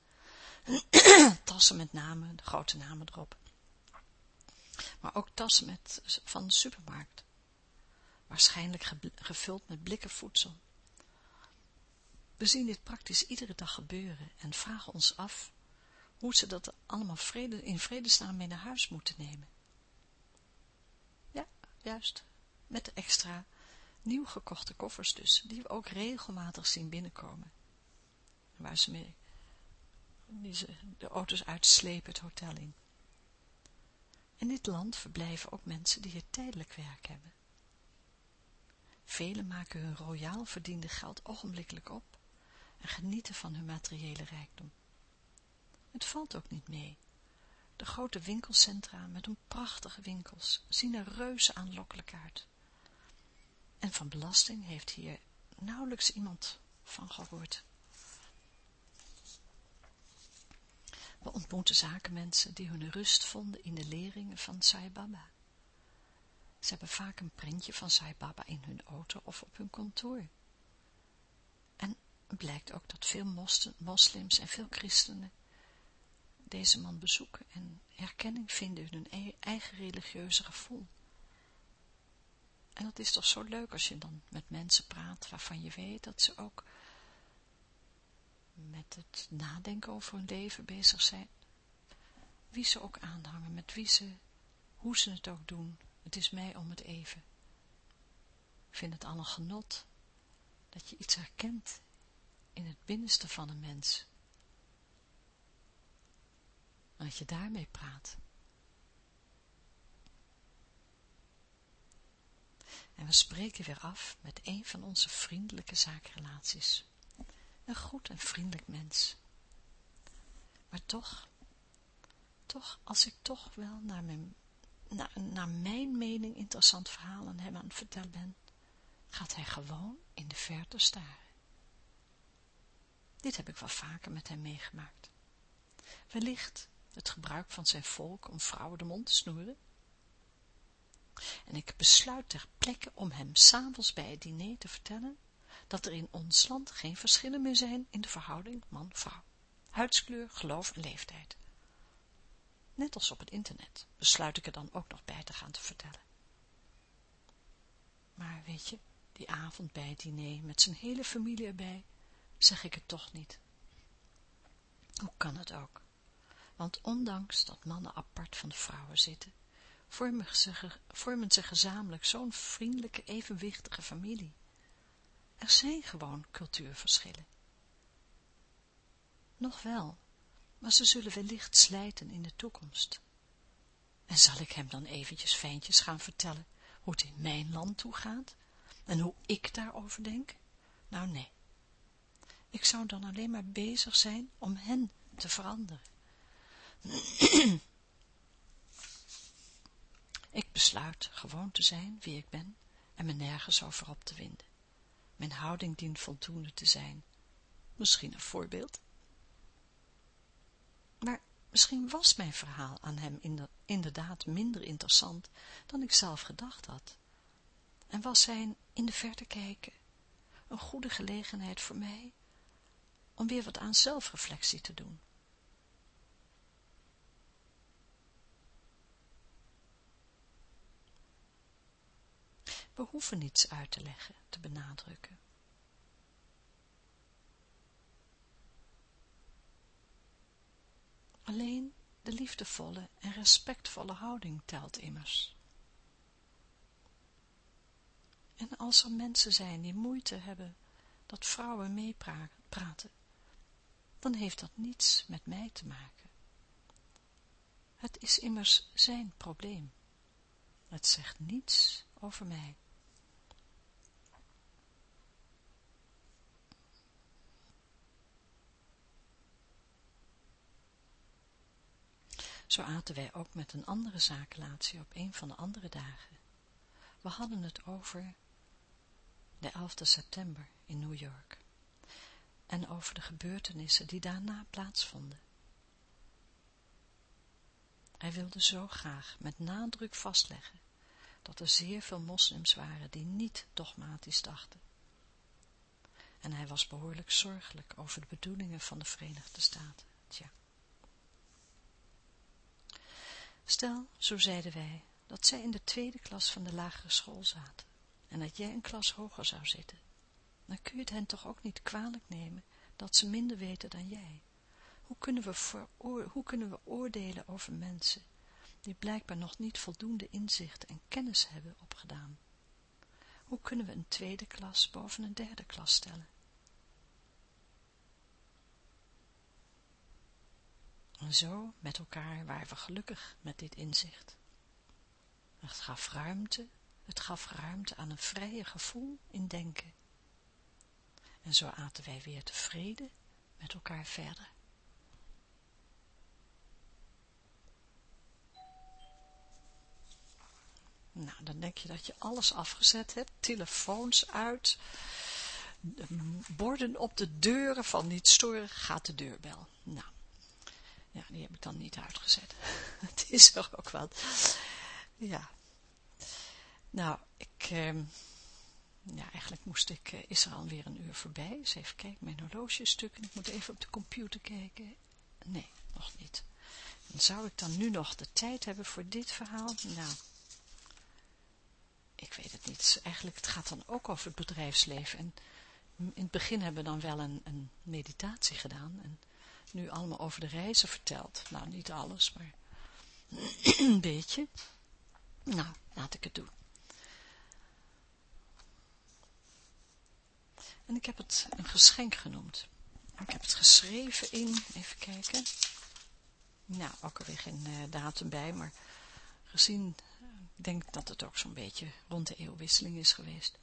tassen met namen, grote namen erop. Maar ook tassen met, van de supermarkt. Waarschijnlijk gevuld met blikken voedsel. We zien dit praktisch iedere dag gebeuren en vragen ons af hoe ze dat allemaal vrede, in vredesnaam mee naar huis moeten nemen. Ja, juist, met de extra nieuw gekochte koffers dus, die we ook regelmatig zien binnenkomen. Waar ze mee, de auto's uitslepen het hotel in. In dit land verblijven ook mensen die hier tijdelijk werk hebben. Velen maken hun royaal verdiende geld ogenblikkelijk op en genieten van hun materiële rijkdom. Het valt ook niet mee. De grote winkelcentra met hun prachtige winkels zien er reuze aanlokkelijk uit. En van belasting heeft hier nauwelijks iemand van gehoord. We ontmoeten zakenmensen die hun rust vonden in de leringen van Sai Baba. Ze hebben vaak een printje van Sai Baba in hun auto of op hun kantoor. En het blijkt ook dat veel moslims en veel christenen deze man bezoeken en herkenning vinden in hun e-, eigen religieuze gevoel. En dat is toch zo leuk als je dan met mensen praat waarvan je weet dat ze ook met het nadenken over hun leven bezig zijn. Wie ze ook aanhangen, met wie ze, hoe ze het ook doen, het is mij om het even. Ik vind het al een genot, dat je iets herkent in het binnenste van een mens. En dat je daarmee praat. En we spreken weer af met een van onze vriendelijke zakenrelaties een goed en vriendelijk mens. Maar toch, toch, als ik toch wel naar mijn, naar, naar mijn mening interessant verhaal aan hem aan het vertellen ben, gaat hij gewoon in de verte staren. Dit heb ik wel vaker met hem meegemaakt. Wellicht het gebruik van zijn volk om vrouwen de mond te snoeren. En ik besluit ter plekke om hem s'avonds bij het diner te vertellen dat er in ons land geen verschillen meer zijn in de verhouding man-vrouw, huidskleur, geloof en leeftijd. Net als op het internet, besluit ik er dan ook nog bij te gaan te vertellen. Maar weet je, die avond bij het diner met zijn hele familie erbij, zeg ik het toch niet. Hoe kan het ook? Want ondanks dat mannen apart van de vrouwen zitten, vormen vormen ze gezamenlijk zo'n vriendelijke, evenwichtige familie. Er zijn gewoon cultuurverschillen. Nog wel, maar ze zullen wellicht slijten in de toekomst. En zal ik hem dan eventjes fijntjes gaan vertellen hoe het in mijn land toegaat en hoe ik daarover denk? Nou nee, ik zou dan alleen maar bezig zijn om hen te veranderen. ik besluit gewoon te zijn wie ik ben en me nergens over op te winden. Mijn houding dient voldoende te zijn. Misschien een voorbeeld. Maar misschien was mijn verhaal aan hem inderdaad minder interessant dan ik zelf gedacht had. En was zijn in de verte kijken een goede gelegenheid voor mij om weer wat aan zelfreflectie te doen. We hoeven niets uit te leggen, te benadrukken. Alleen de liefdevolle en respectvolle houding telt immers. En als er mensen zijn die moeite hebben dat vrouwen meepraten, dan heeft dat niets met mij te maken. Het is immers zijn probleem. Het zegt niets over mij. Zo aten wij ook met een andere zakenlatie op een van de andere dagen. We hadden het over de 11 september in New York en over de gebeurtenissen die daarna plaatsvonden. Hij wilde zo graag met nadruk vastleggen dat er zeer veel moslims waren die niet dogmatisch dachten. En hij was behoorlijk zorgelijk over de bedoelingen van de Verenigde Staten. Tja. Stel, zo zeiden wij, dat zij in de tweede klas van de lagere school zaten en dat jij een klas hoger zou zitten. Dan kun je het hen toch ook niet kwalijk nemen dat ze minder weten dan jij. Hoe kunnen we, hoe kunnen we oordelen over mensen die blijkbaar nog niet voldoende inzicht en kennis hebben opgedaan? Hoe kunnen we een tweede klas boven een derde klas stellen? En zo met elkaar waren we gelukkig met dit inzicht. Het gaf ruimte, het gaf ruimte aan een vrije gevoel in denken. En zo aten wij weer tevreden met elkaar verder. Nou, dan denk je dat je alles afgezet hebt, telefoons uit, borden op de deuren van niet storen, gaat de deurbel. Nou, ja, die heb ik dan niet uitgezet. Het is er ook wat. Ja. Nou, ik... Ehm, ja, eigenlijk moest ik... Uh, is er alweer een uur voorbij. Dus even kijken, mijn horloge is stuk. En ik moet even op de computer kijken. Nee, nog niet. En zou ik dan nu nog de tijd hebben voor dit verhaal? Nou... Ik weet het niet. Eigenlijk, het gaat dan ook over het bedrijfsleven. En in het begin hebben we dan wel een, een meditatie gedaan. En nu allemaal over de reizen verteld. Nou, niet alles, maar een beetje. Nou, laat ik het doen. En ik heb het een geschenk genoemd. Ik heb het geschreven in, even kijken. Nou, ook alweer geen uh, datum bij, maar gezien, uh, ik denk dat het ook zo'n beetje rond de eeuwwisseling is geweest.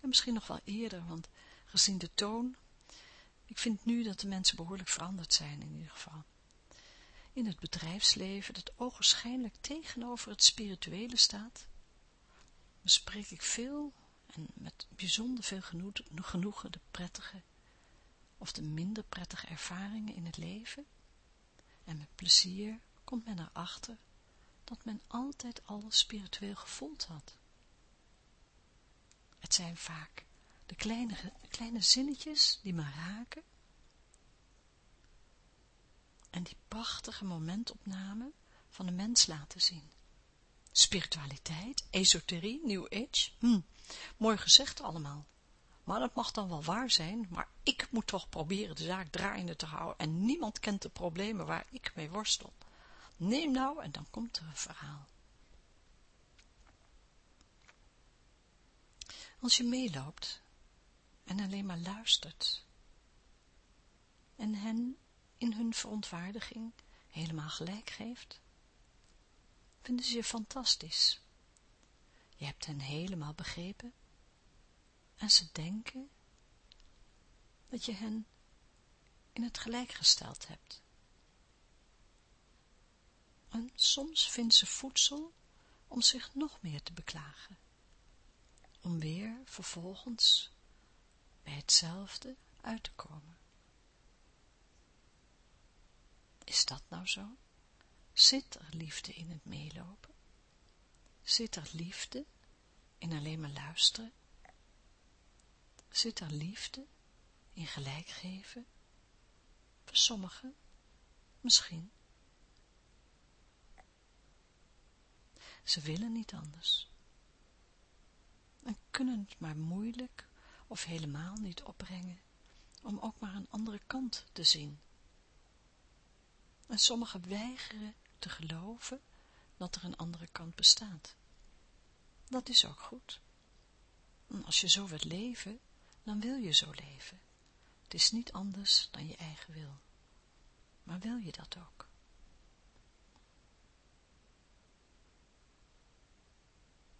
En misschien nog wel eerder, want gezien de toon ik vind nu dat de mensen behoorlijk veranderd zijn in ieder geval. In het bedrijfsleven dat ogenschijnlijk tegenover het spirituele staat, bespreek ik veel en met bijzonder veel genoegen de prettige of de minder prettige ervaringen in het leven en met plezier komt men erachter dat men altijd alles spiritueel gevoeld had. Het zijn vaak de kleine, kleine zinnetjes die me raken en die prachtige momentopname van de mens laten zien. Spiritualiteit, esoterie, New Age, hm, mooi gezegd allemaal. Maar dat mag dan wel waar zijn, maar ik moet toch proberen de zaak draaiende te houden en niemand kent de problemen waar ik mee worstel. Neem nou en dan komt er een verhaal. Als je meeloopt en alleen maar luistert en hen in hun verontwaardiging helemaal gelijk geeft, vinden ze je fantastisch. Je hebt hen helemaal begrepen en ze denken dat je hen in het gelijk gesteld hebt. En soms vinden ze voedsel om zich nog meer te beklagen, om weer vervolgens hetzelfde uit te komen. Is dat nou zo? Zit er liefde in het meelopen? Zit er liefde in alleen maar luisteren? Zit er liefde in gelijk geven Voor sommigen, misschien. Ze willen niet anders. En kunnen het maar moeilijk of helemaal niet opbrengen om ook maar een andere kant te zien. En sommigen weigeren te geloven dat er een andere kant bestaat. Dat is ook goed. Als je zo wilt leven, dan wil je zo leven. Het is niet anders dan je eigen wil. Maar wil je dat ook?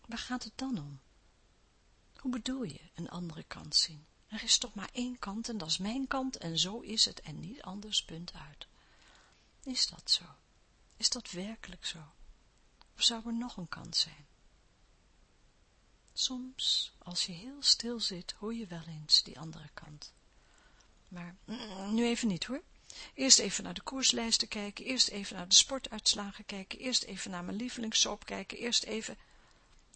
Waar gaat het dan om? Hoe bedoel je een andere kant zien? Er is toch maar één kant en dat is mijn kant en zo is het en niet anders, punt uit. Is dat zo? Is dat werkelijk zo? Of zou er nog een kant zijn? Soms, als je heel stil zit, hoor je wel eens die andere kant. Maar mm, nu even niet hoor. Eerst even naar de koerslijsten kijken, eerst even naar de sportuitslagen kijken, eerst even naar mijn lievelingssoap kijken, eerst even...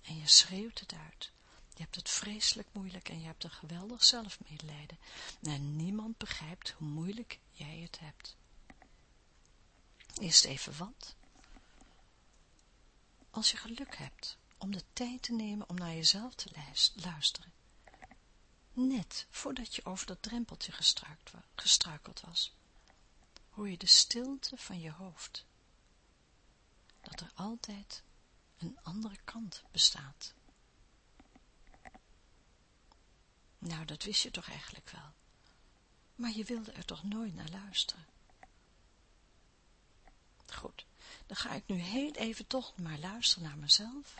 En je schreeuwt het uit. Je hebt het vreselijk moeilijk en je hebt een geweldig zelfmedelijden. En niemand begrijpt hoe moeilijk jij het hebt. Eerst even wat? Als je geluk hebt om de tijd te nemen om naar jezelf te luisteren, net voordat je over dat drempeltje gestruikeld was, hoor je de stilte van je hoofd, dat er altijd een andere kant bestaat. Nou, dat wist je toch eigenlijk wel. Maar je wilde er toch nooit naar luisteren. Goed, dan ga ik nu heel even toch maar luisteren naar mezelf.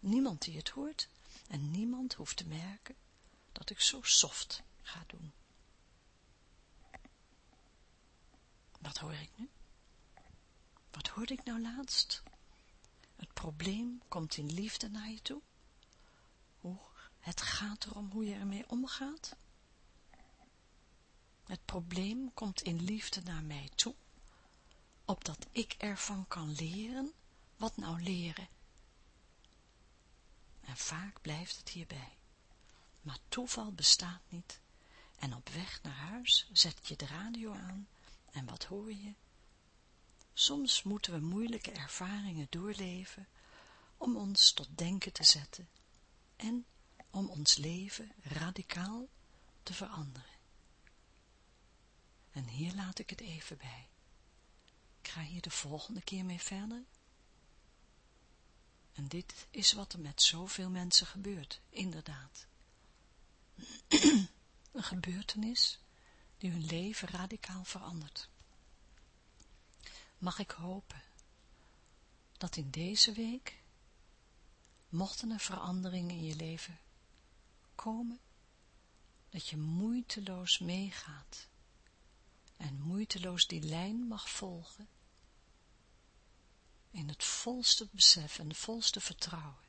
Niemand die het hoort en niemand hoeft te merken dat ik zo soft ga doen. Wat hoor ik nu? Wat hoorde ik nou laatst? Het probleem komt in liefde naar je toe. Het gaat erom hoe je ermee omgaat. Het probleem komt in liefde naar mij toe, opdat ik ervan kan leren. Wat nou leren? En vaak blijft het hierbij. Maar toeval bestaat niet. En op weg naar huis zet je de radio aan en wat hoor je? Soms moeten we moeilijke ervaringen doorleven om ons tot denken te zetten en om ons leven radicaal te veranderen. En hier laat ik het even bij. Ik ga hier de volgende keer mee verder. En dit is wat er met zoveel mensen gebeurt, inderdaad. Een gebeurtenis die hun leven radicaal verandert. Mag ik hopen dat in deze week, mochten er veranderingen in je leven komen, dat je moeiteloos meegaat en moeiteloos die lijn mag volgen in het volste besef en het volste vertrouwen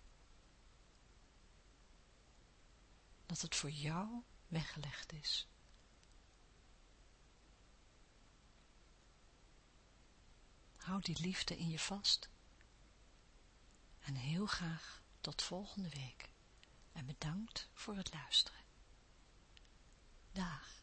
dat het voor jou weggelegd is. Hou die liefde in je vast en heel graag tot volgende week en bedankt voor het luisteren. Dag.